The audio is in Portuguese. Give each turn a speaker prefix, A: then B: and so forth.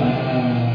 A: Amém.